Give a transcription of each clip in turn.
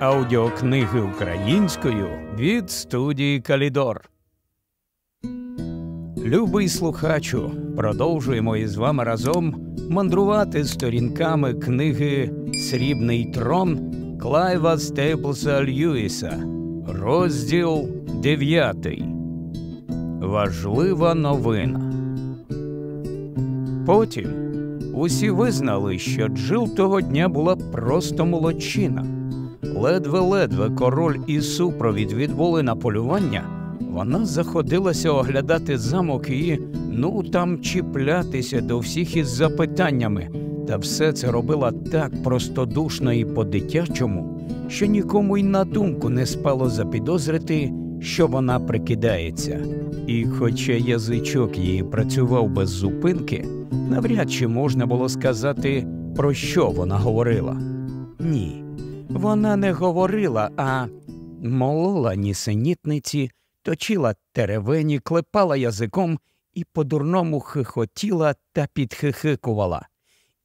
аудіокниги українською від студії Калідор. Любий слухачу, продовжуємо із вами разом мандрувати сторінками книги Срібний трон Клайва Стейплса Льюіса, розділ 9. Важлива новина. Потім усі визнали, що Джил того дня була просто молодчина. Ледве-ледве король і супровід відбули на полювання, вона заходилася оглядати замок і, ну там чіплятися до всіх із запитаннями, та все це робила так простодушно і по-дитячому, що нікому й на думку не спало запідозрити, що вона прикидається. І, хоча язичок її працював без зупинки, навряд чи можна було сказати, про що вона говорила. Ні. Вона не говорила, а молола нісенітниці, точила теревені, клепала язиком і по-дурному хихотіла та підхихикувала.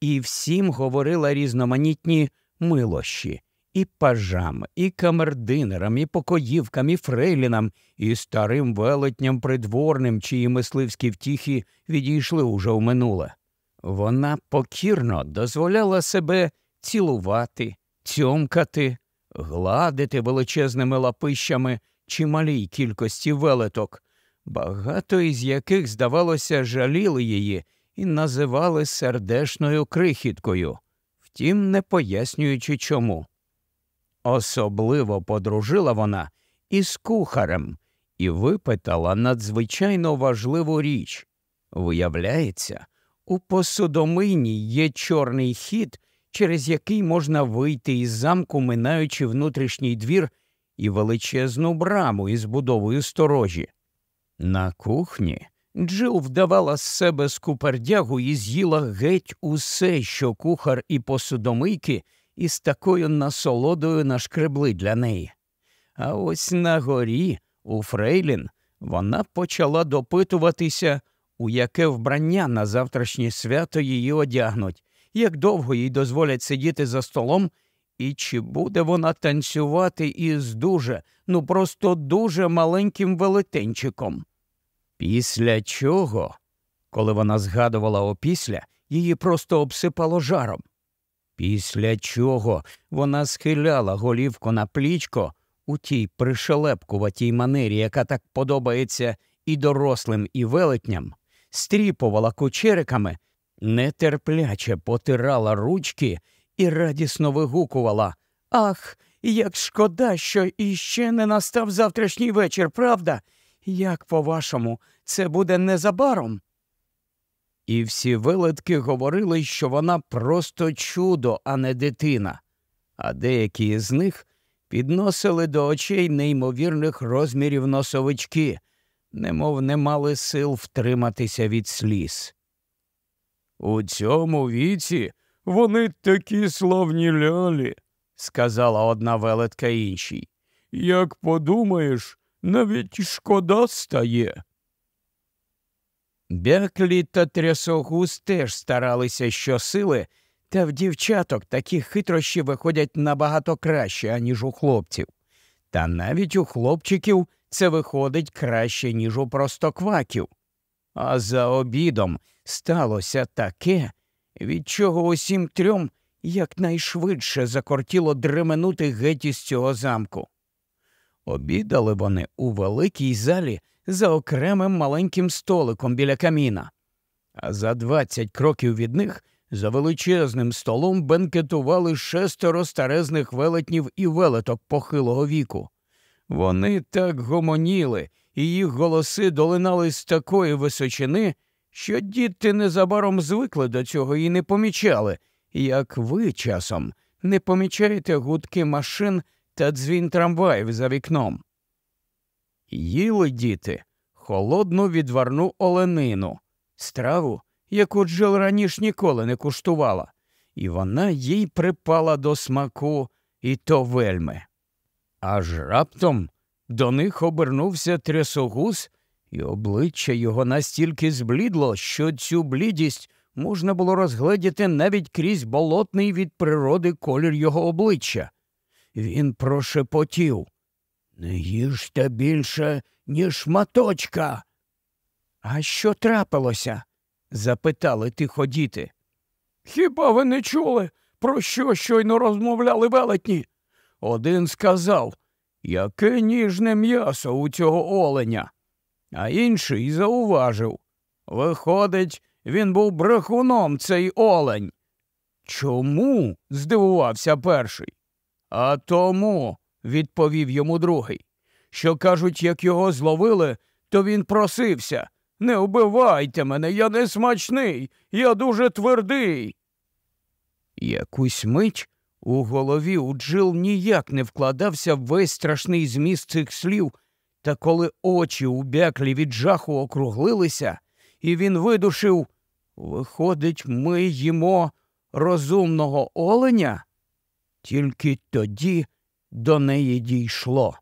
І всім говорила різноманітні милощі і пажам, і камердинерам, і покоївкам, і фрейлінам, і старим велетням придворним, чиї мисливські втіхи відійшли уже в минуле. Вона покірно дозволяла себе цілувати цьомкати, гладити величезними лапищами чималій кількості велеток, багато із яких, здавалося, жаліли її і називали сердешною крихіткою, втім, не пояснюючи чому. Особливо подружила вона із кухарем і випитала надзвичайно важливу річ. Виявляється, у посудомийні є чорний хід, через який можна вийти із замку, минаючи внутрішній двір і величезну браму із будовою сторожі. На кухні Джил вдавала з себе скупердягу і з'їла геть усе, що кухар і посудомийки із такою насолодою нашкребли для неї. А ось на горі, у Фрейлін, вона почала допитуватися, у яке вбрання на завтрашнє свято її одягнуть, як довго їй дозволять сидіти за столом, і чи буде вона танцювати із дуже, ну просто дуже маленьким велетенчиком. Після чого, коли вона згадувала опісля, її просто обсипало жаром. Після чого вона схиляла голівку на плічко у тій пришелепкуватій манері, яка так подобається і дорослим, і велетням, стріпувала кучериками нетерпляче потирала ручки і радісно вигукувала Ах, як шкода, що іще не настав завтрашній вечір, правда? Як по-вашому, це буде незабаром? І всі велетки говорили, що вона просто чудо, а не дитина, а деякі з них підносили до очей неймовірних розмірів носовички, немов не мали сил втриматися від сліз. У цьому віці вони такі славні лялі, сказала одна велетка іншій. Як подумаєш, навіть шкода стає. Бяклі та трясогуз теж старалися щосили, та в дівчаток такі хитрощі виходять набагато краще, аніж у хлопців. Та навіть у хлопчиків це виходить краще, ніж у простокваків. А за обідом сталося таке, від чого усім трьом якнайшвидше закортіло дременути геть із цього замку. Обідали вони у великій залі за окремим маленьким столиком біля каміна, а за двадцять кроків від них за величезним столом бенкетували шестеро старезних велетнів і велеток похилого віку. Вони так гомоніли, і їх голоси долинали з такої височини, що діти незабаром звикли до цього і не помічали, як ви часом не помічаєте гудки машин та дзвін трамваїв за вікном. Їли діти холодну відварну оленину, страву, яку Джил раніше ніколи не куштувала, і вона їй припала до смаку і то вельми. Аж раптом до них обернувся трясогуз і обличчя його настільки зблідло, що цю блідість можна було розгледіти навіть крізь болотний від природи колір його обличчя. він прошепотів. Не їжте більше, ніж шматочка. А що трапилося? запитали тихо діти. Хіба ви не чули, про що щойно розмовляли велетні? Один сказав, яке ніжне м'ясо у цього оленя, а інший зауважив. Виходить, він був брехуном цей олень. Чому? здивувався перший. А тому, відповів йому другий, що кажуть, як його зловили, то він просився. Не вбивайте мене, я не смачний, я дуже твердий. Якусь мить у голові у Джил ніяк не вкладався весь страшний зміст цих слів, та коли очі у бяклі від жаху округлилися, і він видушив Виходить, ми їмо розумного оленя? Тільки тоді до неї дійшло.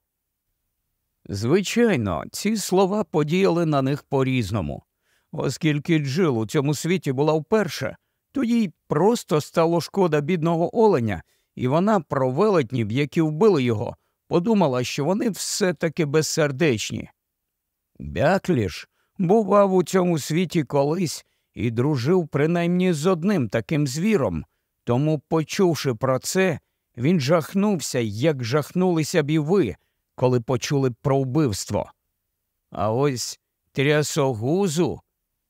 Звичайно, ці слова подіяли на них по різному. Оскільки Джил у цьому світі була вперше, то їй просто стало шкода бідного оленя, і вона про велетнів, які вбили його, подумала, що вони все таки безсердечні. Бяклі ж бував у цьому світі колись і дружив принаймні з одним таким звіром, тому, почувши про це, він жахнувся, як жахнулися б і ви, коли почули про вбивство. А ось трясогузу,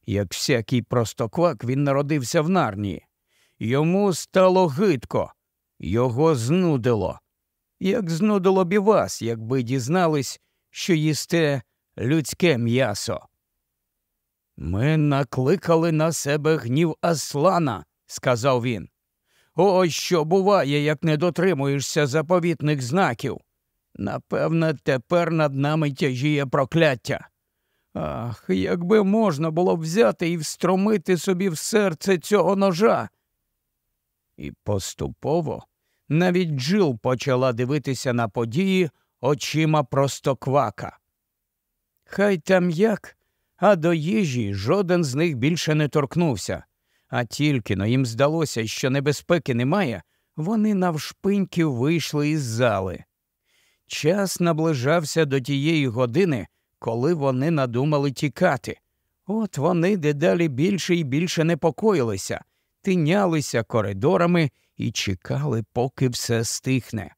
як всякий простоквак, він народився в нарнії. Йому стало гидко, його знудило, як знудило б і вас, якби дізнались, що їсте людське м'ясо. Ми накликали на себе гнів Аслана, сказав він. Ось що буває, як не дотримуєшся заповітних знаків. Напевне, тепер над нами тяжіє прокляття. Ах, якби можна було взяти і встромити собі в серце цього ножа. І поступово навіть Джил почала дивитися на події очима простоквака. Хай там як, а до їжі жоден з них більше не торкнувся. А тільки но їм здалося, що небезпеки немає, вони навшпиньки вийшли із зали. Час наближався до тієї години, коли вони надумали тікати. От вони дедалі більше і більше непокоїлися, тинялися коридорами і чекали, поки все стихне.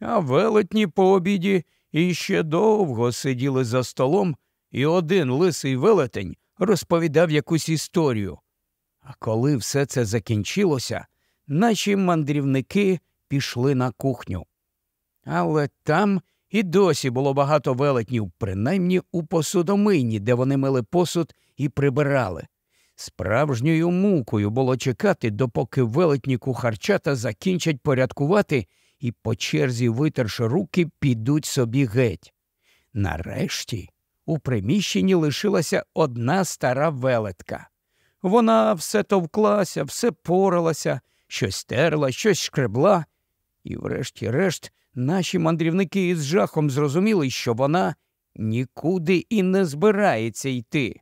А велетні по обіді іще довго сиділи за столом, і один лисий велетень розповідав якусь історію. А коли все це закінчилося, наші мандрівники пішли на кухню. Але там і досі було багато велетнів, принаймні у посудомийні, де вони мили посуд і прибирали. Справжньою мукою було чекати, допоки велетні кухарчата закінчать порядкувати і, по черзі, витерши руки, підуть собі геть. Нарешті у приміщенні лишилася одна стара велетка. Вона все товклася, все поралася, щось терла, щось шкребла, і, врешті-решт, наші мандрівники із жахом зрозуміли, що вона нікуди і не збирається йти.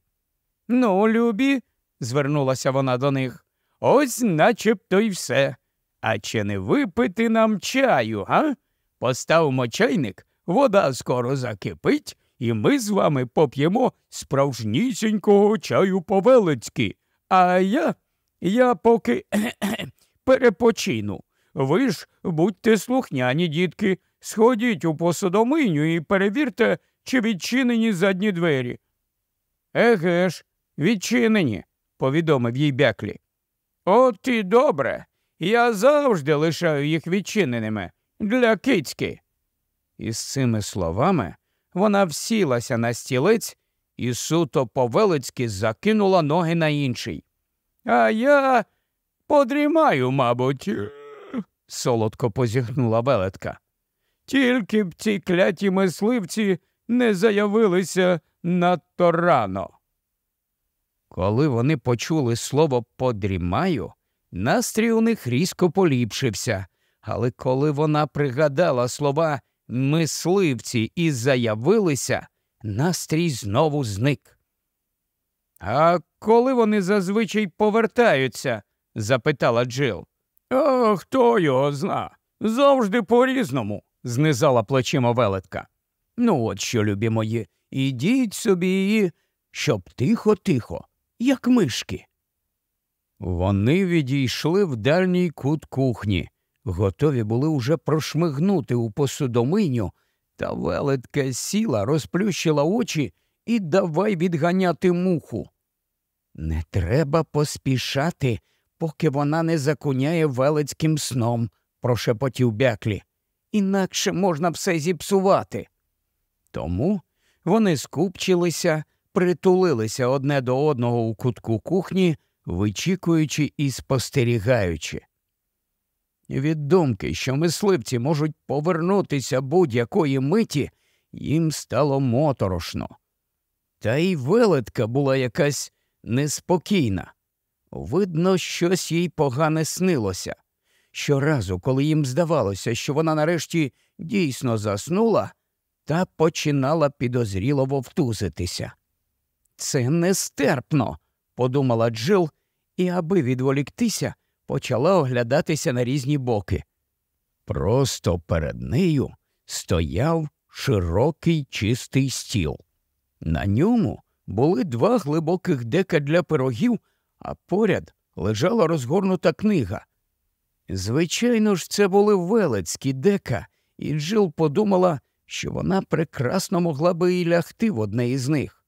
Ну, любі, звернулася вона до них, ось начебто й все. А чи не випити нам чаю, га? Поставимо чайник, вода скоро закипить, і ми з вами поп'ємо справжнісінького чаю по-велицьки. А я, я поки перепочину. Ви ж будьте слухняні, дітки, сходіть у посудомийню і перевірте, чи відчинені задні двері. Еге ж, відчинені, повідомив їй бяклі. От і добре. Я завжди лишаю їх відчиненими для кицьки. І з цими словами вона всілася на стілець і суто повелицьки закинула ноги на інший. А я подрімаю, мабуть, солодко позіхнула велетка. Тільки б ці кляті мисливці не заявилися надто рано. Коли вони почули слово подрімаю, настрій у них різко поліпшився, але коли вона пригадала слова мисливці і заявилися, настрій знову зник. А коли вони зазвичай повертаються? запитала Джил. «А хто його зна? Завжди по різному, знизала плечима велетка. Ну, от що, любі мої, ідіть собі її, щоб тихо-тихо, як мишки. Вони відійшли в дальній кут кухні, готові були уже прошмигнути у посудомийню, та велетка сіла, розплющила очі і давай відганяти муху. Не треба поспішати, поки вона не закуняє велецьким сном, прошепотів бяклі. Інакше можна все зіпсувати. Тому вони скупчилися, притулилися одне до одного у кутку кухні, вичікуючи і спостерігаючи. Від думки, що мисливці можуть повернутися будь-якої миті, їм стало моторошно. Та й велетка була якась неспокійна. Видно, щось їй погане снилося. Щоразу, коли їм здавалося, що вона нарешті дійсно заснула, та починала підозріло вовтузитися. Це нестерпно, подумала Джил, і, аби відволіктися, почала оглядатися на різні боки. Просто перед нею стояв широкий чистий стіл. На ньому були два глибоких дека для пирогів, а поряд лежала розгорнута книга. Звичайно ж, це були велецькі дека, і Джил подумала, що вона прекрасно могла би і лягти в одне із них.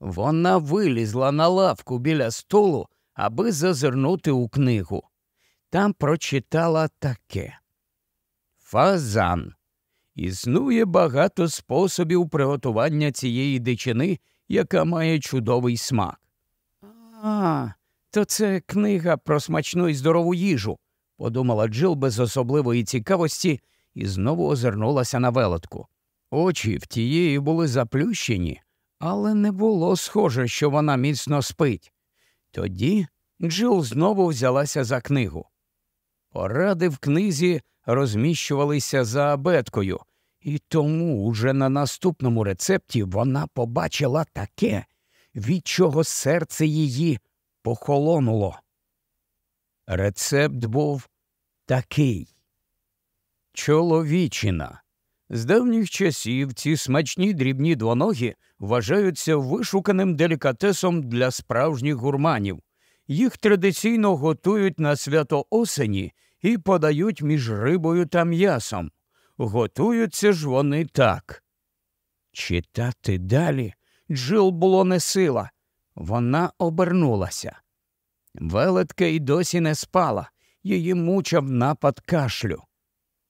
Вона вилізла на лавку біля столу, аби зазирнути у книгу. Там прочитала таке Фазан. Існує багато способів приготування цієї дичини, яка має чудовий смак. А, то це книга про смачну і здорову їжу, подумала Джил без особливої цікавості і знову озирнулася на велетку. Очі в тієї були заплющені, але не було схоже, що вона міцно спить. Тоді Джил знову взялася за книгу. Поради в книзі розміщувалися за абеткою, і тому уже на наступному рецепті вона побачила таке, від чого серце її похолонуло. Рецепт був такий. Чоловічина. З давніх часів ці смачні дрібні двоногі вважаються вишуканим делікатесом для справжніх гурманів. Їх традиційно готують на свято осені і подають між рибою та м'ясом. Готуються ж вони так. Читати далі Джил було не сила. Вона обернулася. Велетка й досі не спала, її мучав напад кашлю.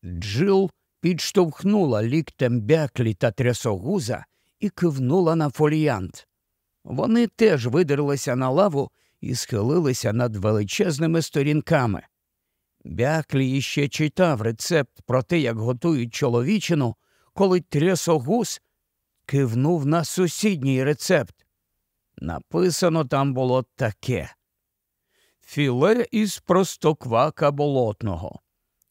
Джил підштовхнула ліктем бяклі та трясогуза і кивнула на фоліант. Вони теж видерлися на лаву і схилилися над величезними сторінками. Бяклі іще читав рецепт про те, як готують чоловічину, коли трясогуз кивнув на сусідній рецепт. Написано там було таке філе із простоквака болотного.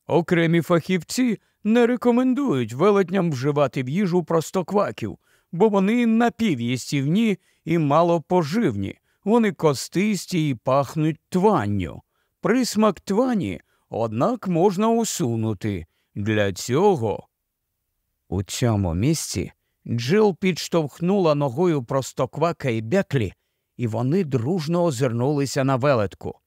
Окремі фахівці не рекомендують велетням вживати в їжу простокваків, бо вони напів'їстівні і малопоживні, вони костисті і пахнуть тванню. Присмак твані, однак, можна усунути. Для цього. У цьому місці Джил підштовхнула ногою простоквака і бяклі, і вони дружно озирнулися на велетку.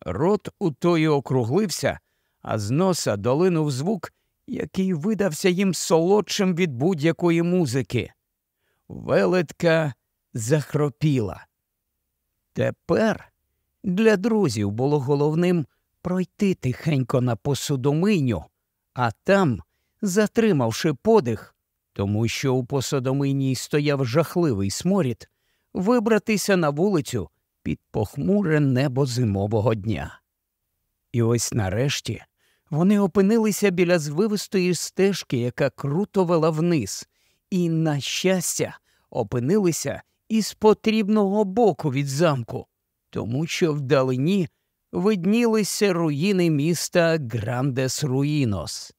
Рот у тої округлився, а з носа долинув звук, який видався їм солодшим від будь-якої музики. Велетка захропіла. Тепер для друзів було головним пройти тихенько на посудомийню, а там, затримавши подих, тому що у посудомийній стояв жахливий сморід, вибратися на вулицю під похмуре небо зимового дня. І ось нарешті вони опинилися біля звивистої стежки, яка круто вела вниз, і, на щастя, опинилися із потрібного боку від замку, тому що вдалині виднілися руїни міста Грандес Руїнос.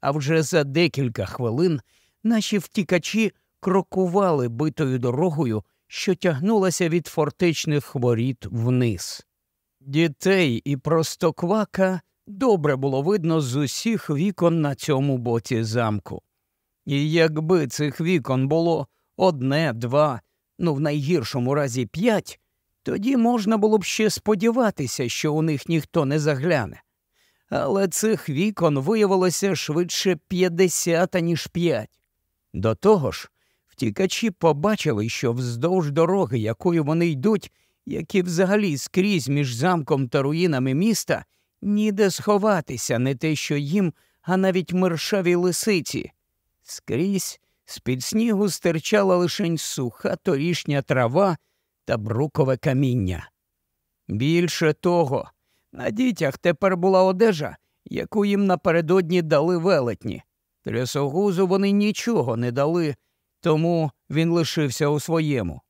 А вже за декілька хвилин наші втікачі крокували битою дорогою, що тягнулася від фортечних воріт вниз. Дітей і простоквака добре було видно з усіх вікон на цьому боці замку. І якби цих вікон було одне, два, ну в найгіршому разі п'ять, тоді можна було б ще сподіватися, що у них ніхто не загляне. Але цих вікон виявилося швидше п'ятдесят, ніж п'ять. До того ж, втікачі побачили, що вздовж дороги, якою вони йдуть, як і взагалі скрізь між замком та руїнами міста, ніде сховатися, не те, що їм, а навіть мершаві лисиці. Скрізь з під снігу стирчала лишень суха торішня трава та брукове каміння. Більше того, на дітях тепер була одежа, яку їм напередодні дали велетні. Трясогузу вони нічого не дали, тому він лишився у своєму.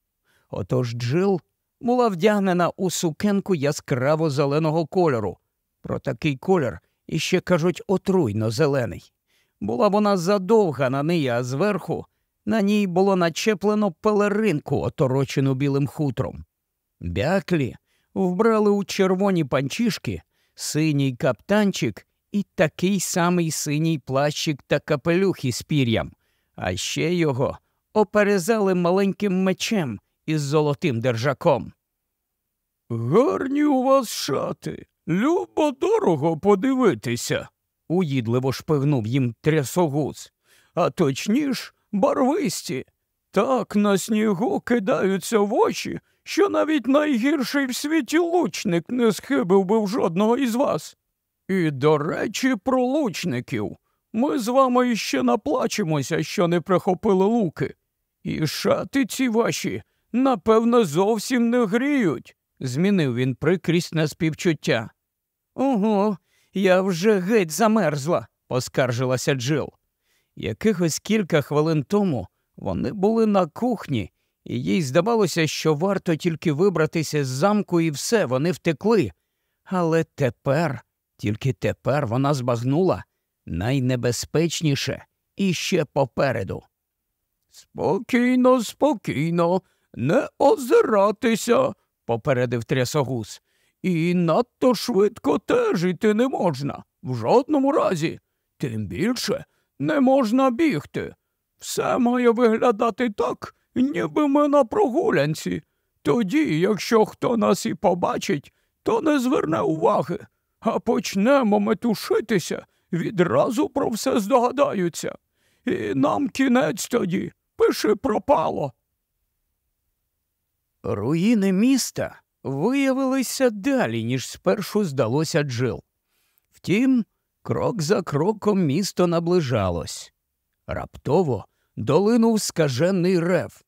Отож Джил була вдягнена у сукенку яскраво зеленого кольору. Про такий колір іще кажуть отруйно зелений. Була вона задовга на неї, а зверху на ній було начеплено пелеринку, оторочену білим хутром. Бяклі вбрали у червоні панчішки, синій каптанчик і такий самий синій плащик та капелюх із пір'ям, а ще його оперезали маленьким мечем із золотим держаком. Гарні у вас шати, любо дорого подивитися, уїдливо шпигнув їм трясогуз, а точніш, барвисті. Так на снігу кидаються в очі, що навіть найгірший в світі лучник не схибив би в жодного із вас. І, до речі, про лучників. Ми з вами іще наплачемося, що не прихопили луки. І шати ці ваші, напевно, зовсім не гріють, змінив він прикрість на співчуття. Ого, я вже геть замерзла, поскаржилася Джил. Якихось кілька хвилин тому вони були на кухні, і їй здавалося, що варто тільки вибратися з замку, і все, вони втекли. Але тепер, тільки тепер вона збагнула найнебезпечніше і ще попереду. Спокійно, спокійно, не озиратися, попередив трясогус. І надто швидко теж іти не можна, в жодному разі. Тим більше не можна бігти. Все має виглядати так, ніби ми на прогулянці. Тоді, якщо хто нас і побачить, то не зверне уваги, а почнемо метушитися, відразу про все здогадаються. І нам кінець тоді пиши пропало. Руїни міста виявилися далі, ніж спершу здалося Джил. Втім, крок за кроком місто наближалось. Раптово долинув скажений рев.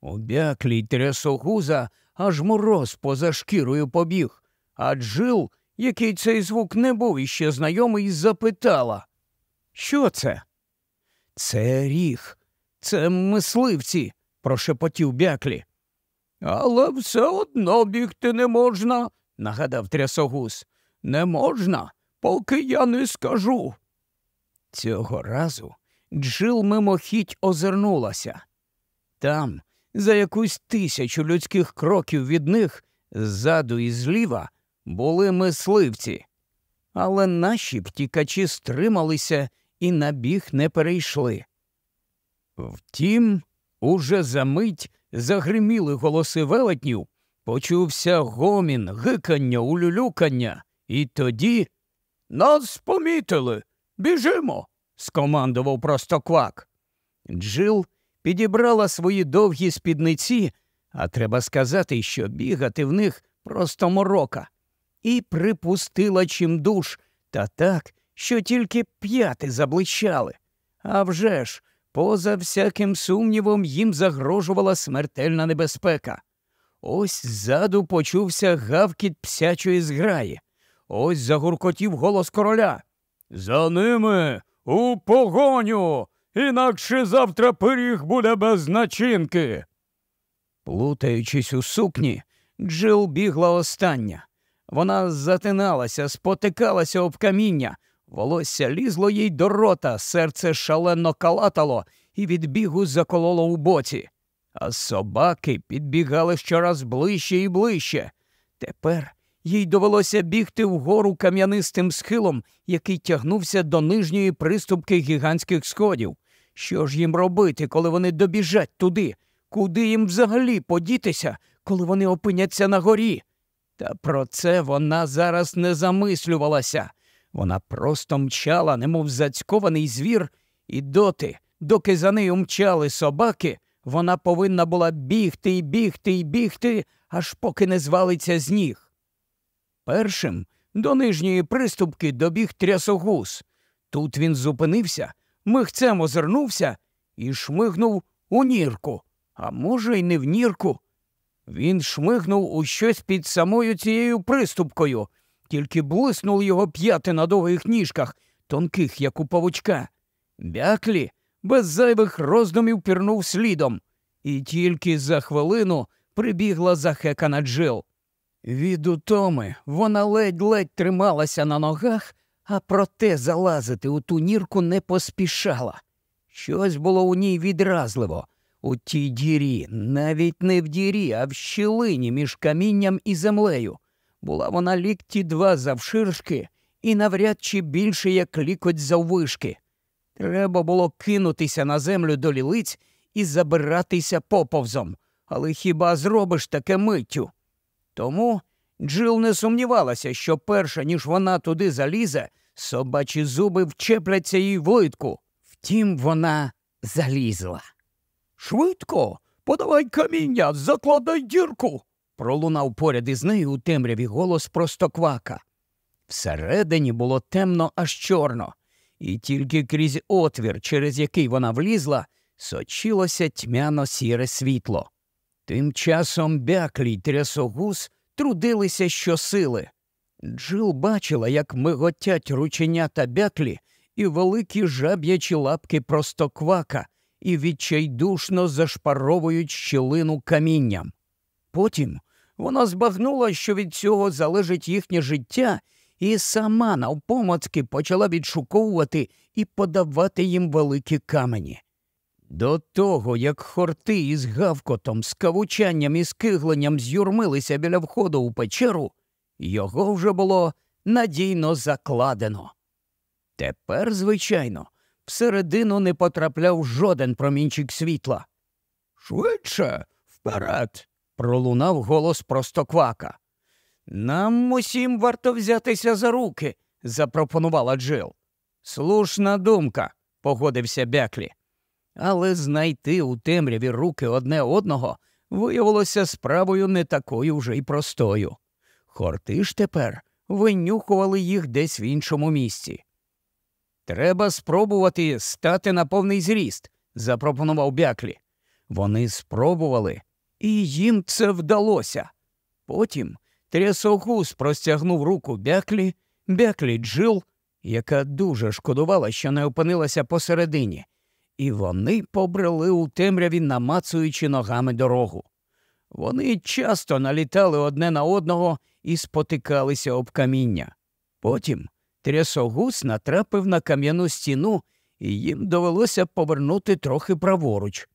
У бяклій трясогуза аж мороз поза шкірою побіг, а Джил, який цей звук не був іще знайомий, запитала Що це? Це ріг, це мисливці, прошепотів бяклі. Але все одно бігти не можна, нагадав трясогуз. Не можна, поки я не скажу. Цього разу Джил мимохідь озирнулася. Там, за якусь тисячу людських кроків від них, ззаду і зліва, були мисливці. Але наші втікачі стрималися і на біг не перейшли. Втім, уже за мить загриміли голоси велетнів, почувся гомін, гикання, улюлюкання, і тоді нас помітили. Біжимо скомандував простоквак. Джил підібрала свої довгі спідниці, а треба сказати, що бігати в них просто морока, і припустила чимдуж, та так, що тільки п'яти заблищали. А вже ж, поза всяким сумнівом, їм загрожувала смертельна небезпека. Ось ззаду почувся гавкіт псячої зграї. Ось загуркотів голос короля. За ними у погоню, інакше завтра пиріг буде без начинки. Плутаючись у сукні, Джил бігла остання. Вона затиналася, спотикалася об каміння, волосся лізло їй до рота, серце шалено калатало і від бігу закололо у боці. А собаки підбігали щораз ближче і ближче. Тепер їй довелося бігти вгору кам'янистим схилом, який тягнувся до нижньої приступки гігантських сходів. Що ж їм робити, коли вони добіжать туди? Куди їм взагалі подітися, коли вони опиняться на горі? Та про це вона зараз не замислювалася. Вона просто мчала, немов зацькований звір, і доти, доки за нею мчали собаки, вона повинна була бігти і бігти і бігти, аж поки не звалиться з ніг. Першим до нижньої приступки добіг трясогус. Тут він зупинився, михцем озирнувся і шмигнув у нірку, а може, й не в нірку. Він шмигнув у щось під самою цією приступкою, тільки блиснув його п'яти на довгих ніжках, тонких, як у павучка. Бяклі без зайвих роздумів пірнув слідом, і тільки за хвилину прибігла захекана Джил. Від утоми вона ледь-ледь трималася на ногах, а проте залазити у ту нірку не поспішала. Щось було у ній відразливо. У тій дірі, навіть не в дірі, а в щілині між камінням і землею. Була вона лікті два завширшки і навряд чи більше як лікоть заввишки. Треба було кинутися на землю до лілиць і забиратися поповзом. Але хіба зробиш таке миттю? Тому Джил не сумнівалася, що перша, ніж вона туди залізе, собачі зуби вчепляться їй в литку. Втім, вона залізла. Швидко, подавай каміння, закладай дірку. Пролунав поряд із нею у темряві голос простоквака. Всередині було темно аж чорно, і тільки крізь отвір, через який вона влізла, сочилося тьмяно сіре світло. Тим часом бяклі й трясогус трудилися щосили. Джил бачила, як миготять рученята бяклі і великі жаб'ячі лапки простоквака і відчайдушно зашпаровують щілину камінням. Потім вона збагнула, що від цього залежить їхнє життя, і сама навпомацки почала відшуковувати і подавати їм великі камені. До того, як хорти із гавкотом, скавучанням і скигленням з'юрмилися біля входу у печеру, його вже було надійно закладено. Тепер, звичайно, всередину не потрапляв жоден промінчик світла. Швидше, вперед. Пролунав голос простоквака. Нам усім варто взятися за руки, запропонувала Джил. Слушна думка, погодився Бяклі. Але знайти у темряві руки одне одного виявилося справою не такою вже й простою. Хорти ж тепер винюхували їх десь в іншому місці. Треба спробувати стати на повний зріст, запропонував бяклі. Вони спробували, і їм це вдалося. Потім трясогус простягнув руку бяклі, бяклі джил, яка дуже шкодувала, що не опинилася посередині, і вони побрели у темряві, намацуючи ногами дорогу. Вони часто налітали одне на одного і спотикалися об каміння. Потім Трясогус натрапив на кам'яну стіну, і їм довелося повернути трохи праворуч.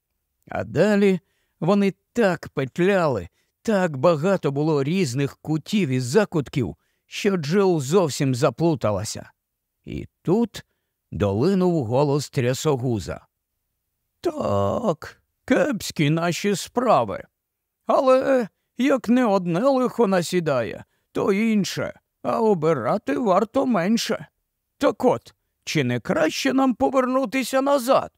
А далі вони так петляли, так багато було різних кутів і закутків, що Джил зовсім заплуталася. І тут долинув голос трясогуза. Так, кепські наші справи. Але як не одне лихо насідає, то інше а обирати варто менше. Так от, чи не краще нам повернутися назад?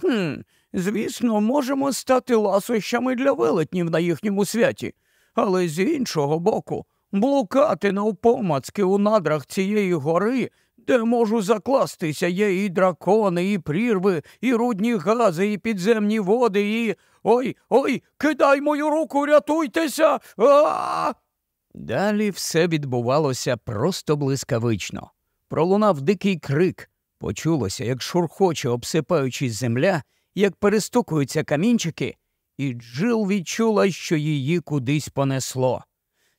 Хм, Звісно, можемо стати ласощами для велетнів на їхньому святі, але з іншого боку, блукати навпомацки у надрах цієї гори, де можу закластися, є і дракони, і прірви, і рудні гази, і підземні води, і. Ой, ой, кидай мою руку, рятуйтеся. А! Далі все відбувалося просто блискавично. Пролунав дикий крик, почулося, як шурхоче, обсипаючись земля, як перестукуються камінчики, і Джил відчула, що її кудись понесло.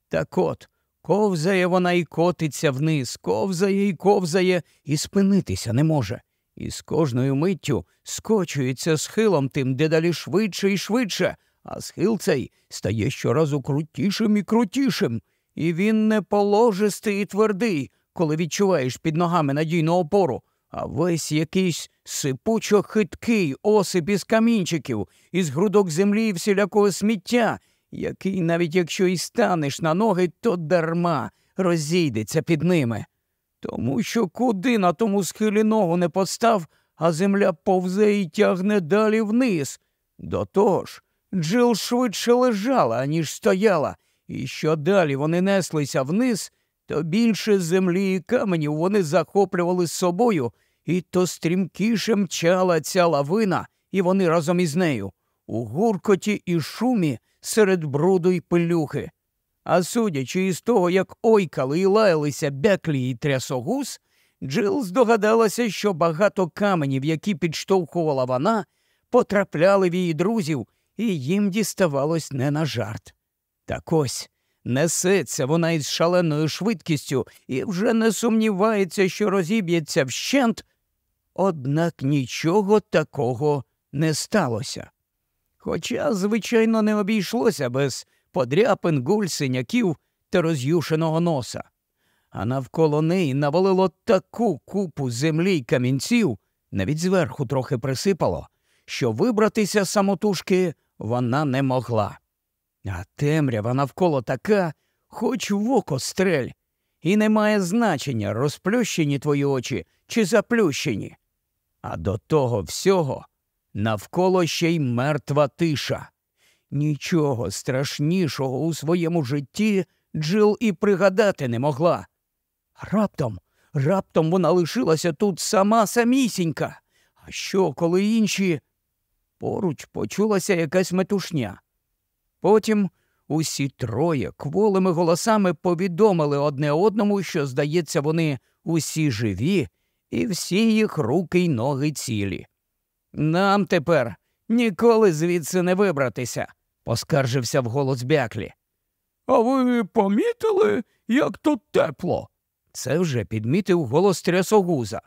Так от, ковзає вона і котиться вниз, ковзає і ковзає, і спинитися не може. І з кожною миттю скочується схилом тим дедалі швидше і швидше, а схил цей стає щоразу крутішим і крутішим, і він не положистий і твердий, коли відчуваєш під ногами надійну опору, а весь якийсь сипучо хиткий осип із камінчиків, із грудок землі і всілякого сміття, який, навіть якщо й станеш на ноги, то дарма розійдеться під ними. Тому що куди на тому схилі ногу не постав, а земля повзе і тягне далі вниз. До того ж, Джил швидше лежала, аніж стояла, і що далі вони неслися вниз, то більше землі і каменів вони захоплювали з собою, і то стрімкіше мчала ця лавина, і вони разом із нею, у гуркоті і шумі серед бруду й пилюхи. А судячи із того, як ойкали і лаялися беклі і трясогус, Джил здогадалася, що багато каменів, які підштовхувала вона, потрапляли в її друзів, і їм діставалось не на жарт. Так ось несеться вона із шаленою швидкістю і вже не сумнівається, що розіб'ється вщент, однак нічого такого не сталося. Хоча, звичайно, не обійшлося без подряпин, гуль, синяків та роз'юшеного носа. А навколо неї навалило таку купу землі й камінців, навіть зверху трохи присипало, що вибратися самотужки вона не могла. А темрява навколо така, хоч в око стрель, і не має значення, розплющені твої очі чи заплющені. А до того всього навколо ще й мертва тиша. Нічого страшнішого у своєму житті Джил і пригадати не могла. Раптом, раптом вона лишилася тут сама самісінька. А що, коли інші? Поруч почулася якась метушня. Потім усі троє кволими голосами повідомили одне одному, що, здається, вони усі живі, і всі їх руки й ноги цілі. Нам тепер ніколи звідси не вибратися, поскаржився вголос бяклі. А ви помітили, як тут тепло? Це вже підмітив голос трясогуза.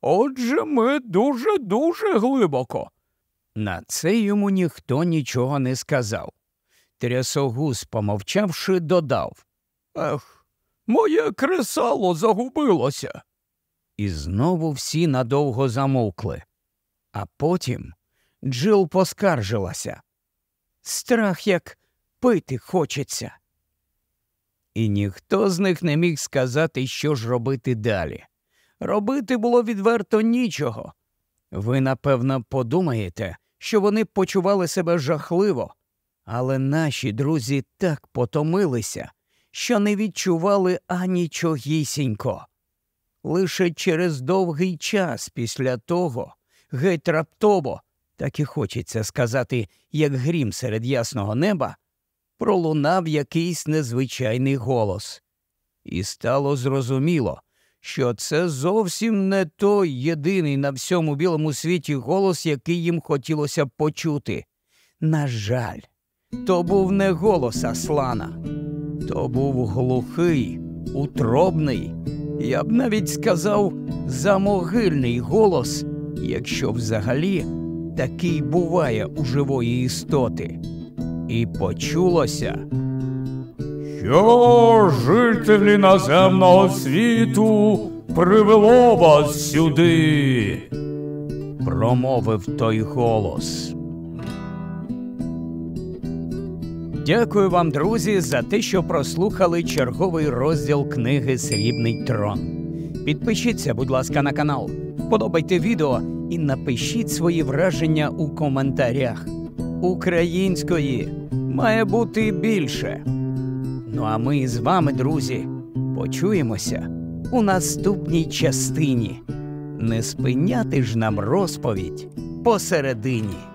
Отже, ми дуже дуже глибоко. На це йому ніхто нічого не сказав. Трясогуз, помовчавши, додав Ех, моє кресало загубилося. І знову всі надовго замовкли. А потім Джил поскаржилася. Страх як пити хочеться. І ніхто з них не міг сказати, що ж робити далі. Робити було відверто нічого. Ви, напевно, подумаєте, що вони почували себе жахливо, але наші друзі так потомилися, що не відчували анічогісінько. Лише через довгий час після того, геть раптово, так і хочеться сказати, як грім серед ясного неба, пролунав якийсь незвичайний голос. І стало зрозуміло, що це зовсім не той єдиний на всьому білому світі голос, який їм хотілося почути. На жаль, то був не голос Аслана, то був глухий, утробний, я б навіть сказав, замогильний голос, якщо взагалі такий буває у живої істоти. І почулося. Що жителі наземного світу привело вас сюди? промовив той голос. Дякую вам, друзі, за те, що прослухали черговий розділ книги Срібний трон. Підпишіться, будь ласка, на канал, вподобайте відео і напишіть свої враження у коментарях. Української має бути більше. Ну а ми з вами, друзі, почуємося у наступній частині. Не спиняти ж нам розповідь посередині.